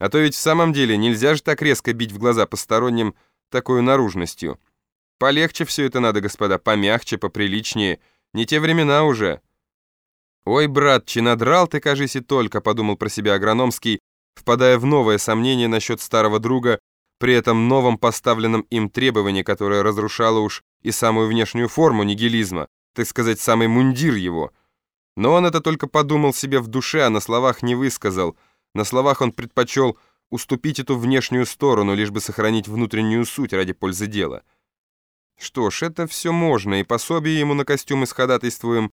А то ведь в самом деле нельзя же так резко бить в глаза посторонним такой наружностью. Полегче все это надо, господа, помягче, поприличнее. Не те времена уже. «Ой, брат, чи надрал ты, кажись, и только», — подумал про себя Агрономский, впадая в новое сомнение насчет старого друга, при этом новом поставленном им требовании, которое разрушало уж и самую внешнюю форму нигилизма, так сказать, самый мундир его. Но он это только подумал себе в душе, а на словах не высказал. На словах он предпочел уступить эту внешнюю сторону, лишь бы сохранить внутреннюю суть ради пользы дела. Что ж, это все можно, и пособие ему на костюм исходатайствуем,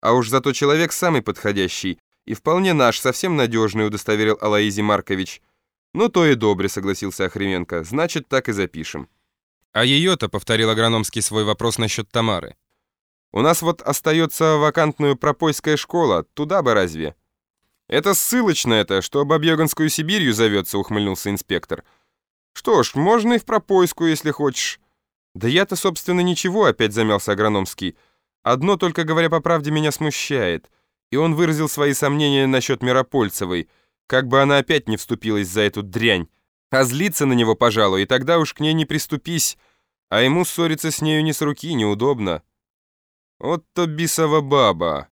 а уж зато человек самый подходящий, и вполне наш, совсем надежный, удостоверил Алаизи Маркович. Ну, то и добре, согласился Охременко, значит, так и запишем. А ее-то, повторил Агрономский свой вопрос насчет Тамары. У нас вот остается вакантную пропойская школа, туда бы разве? Это ссылочная это, что Бабьёганскую Сибирью зовется, ухмыльнулся инспектор. Что ж, можно и в пропойскую, если хочешь. Да я-то, собственно, ничего, опять замялся Агрономский. Одно только, говоря по правде, меня смущает. И он выразил свои сомнения насчет Миропольцевой, как бы она опять не вступилась за эту дрянь. А злиться на него, пожалуй, и тогда уж к ней не приступись, а ему ссориться с нею не с руки, неудобно. Вот то бісова баба.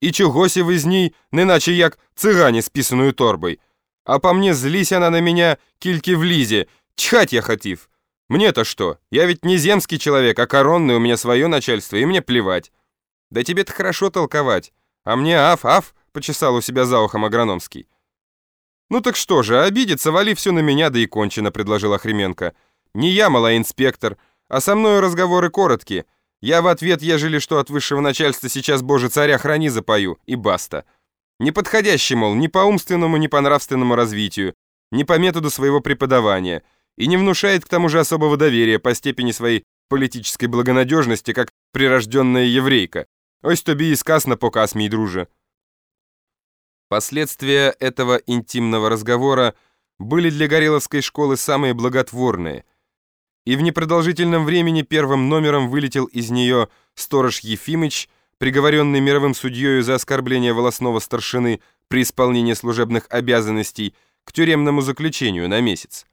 І чогося ви з ній, неначе як цигані з пісаною торбой. А по мне злись она на меня, кильки влізе. Чхать я хотів. Мне-то что? Я ведь не земский человек, а коронный, у меня свое начальство, и мне плевать. Да тебе-то хорошо толковать. А мне аф-аф, почесал у себя за ухом агрономский. Ну так что же, обидеться, вали все на меня, да и кончено, предложил Охременко. Не я, мала инспектор, а со мною разговоры короткие. Я в ответ, ежели что от высшего начальства сейчас, боже, царя храни запою, и баста. Неподходящий, мол, ни по умственному, ни по нравственному развитию, ни по методу своего преподавания — и не внушает к тому же особого доверия по степени своей политической благонадежности, как прирожденная еврейка. Ось тобі и сказ на показ, мій друже. Последствия этого интимного разговора были для Гореловской школы самые благотворные, и в непродолжительном времени первым номером вылетел из нее сторож Ефимыч, приговоренный мировым судьею за оскорбление волосного старшины при исполнении служебных обязанностей к тюремному заключению на месяц.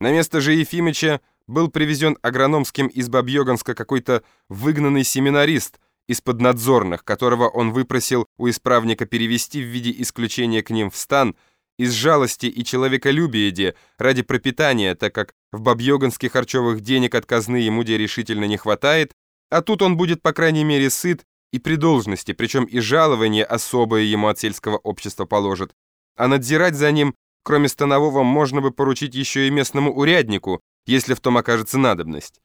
На место же Ефимыча был привезен агрономским из Бабьёганска какой-то выгнанный семинарист из поднадзорных, которого он выпросил у исправника перевести в виде исключения к ним в стан из жалости и человеколюбия де ради пропитания, так как в Бабьёганских харчевых денег от казны ему де решительно не хватает, а тут он будет, по крайней мере, сыт и при должности, причем и жалование особое ему от сельского общества положит, а надзирать за ним Кроме станового, можно бы поручить еще и местному уряднику, если в том окажется надобность.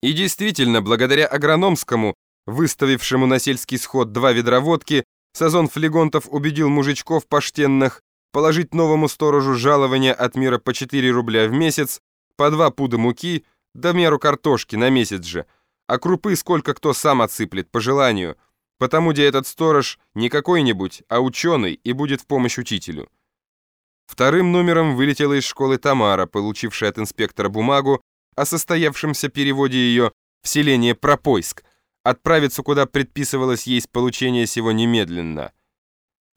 И действительно, благодаря агрономскому, выставившему на сельский сход два ведра водки, Сазон Флегонтов убедил мужичков поштенных положить новому сторожу жалование от мира по 4 рубля в месяц, по 2 пуда муки, до меру картошки на месяц же, а крупы сколько кто сам отсыплет, по желанию, потому где этот сторож не какой-нибудь, а ученый и будет в помощь учителю. Вторым номером вылетела из школы Тамара, получившая от инспектора бумагу о состоявшемся переводе ее в селение Пропойск, отправиться куда предписывалось ей с получения сего немедленно.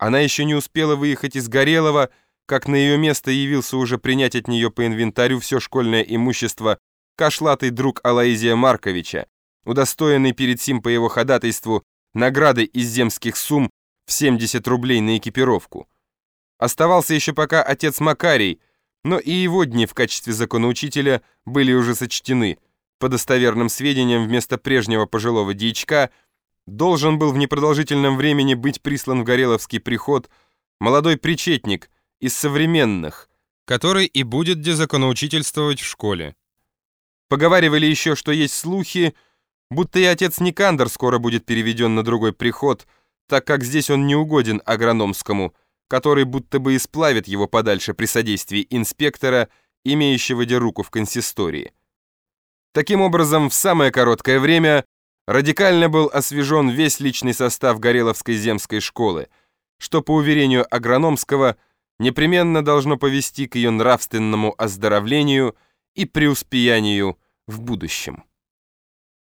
Она еще не успела выехать из Горелого, как на ее место явился уже принять от нее по инвентарю все школьное имущество кашлатый друг Алаизия Марковича, удостоенный перед сим по его ходатайству наградой из земских сумм в 70 рублей на экипировку. Оставался еще пока отец Макарий, но и его дни в качестве законоучителя были уже сочтены. По достоверным сведениям, вместо прежнего пожилого дьячка должен был в непродолжительном времени быть прислан в Гореловский приход молодой причетник из современных, который и будет дезаконоучительствовать в школе. Поговаривали еще, что есть слухи, будто и отец Никандр скоро будет переведен на другой приход, так как здесь он не угоден агрономскому, который будто бы исплавит его подальше при содействии инспектора, имеющего де руку в консистории. Таким образом, в самое короткое время радикально был освежен весь личный состав Гореловской земской школы, что, по уверению Агрономского, непременно должно повести к ее нравственному оздоровлению и преуспеянию в будущем.